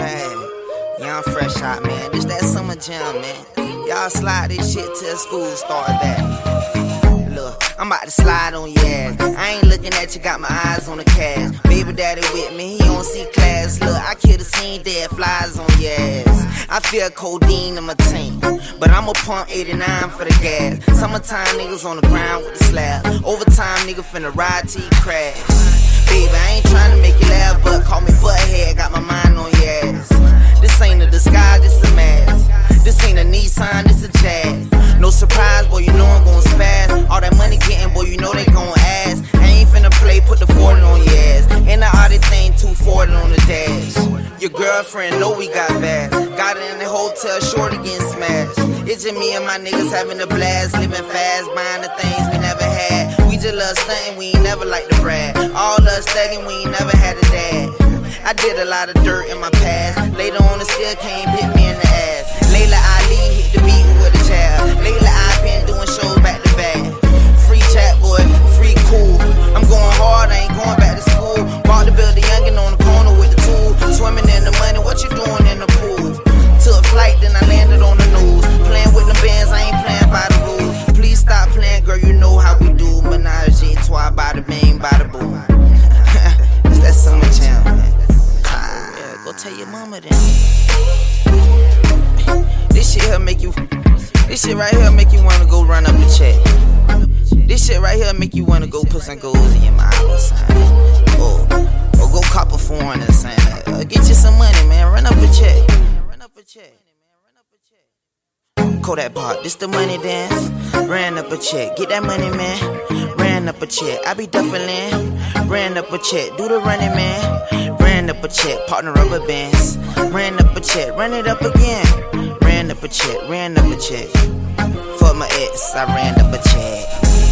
Hey, young fresh out, man. This that summer jam, man. Y'all slide this shit till school start back. Look, I'm about to slide on your ass. I ain't looking at you, got my eyes on the cash. Baby daddy with me, he don't see class. Look, I killed a scene dead flies on your ass. I feel codeine in my tank, but I'ma pump 89 for the gas. Summertime niggas on the ground with the slab. Overtime nigga finna ride till he crash. Baby, I ain't a this a Jag. No surprise, boy, you know I'm gon' spaz. All that money getting, boy, you know they gon' ask. I ain't finna play, put the 40 on your ass. And the audit thing, 240 on the dash. Your girlfriend know we got bad. Got it in the hotel, shorty getting smashed. It's just me and my niggas having a blast, living fast, buying the things we never had. We just love stunting, we ain't never like to brag. All us studying, we ain't never had a dad. I did a lot of dirt in my past. Later on, it still came tell your mama then. This shit here make you. This shit right here make you wanna go run up a check. This shit right here make you wanna go put some gold in your mouth, son. Or, or go cop a foreigner, son. Uh, get you some money, man. Run up a check. Run up a check. Kodak Park, this the money dance. Ran up a check, get that money, man. Ran up a check, I be duffing in. Ran up a check, do the running, man. Ran up a check, partner rubber bands. Ran up a check, run it up again. Ran up a check, ran up a check. For my ex, I ran up a check.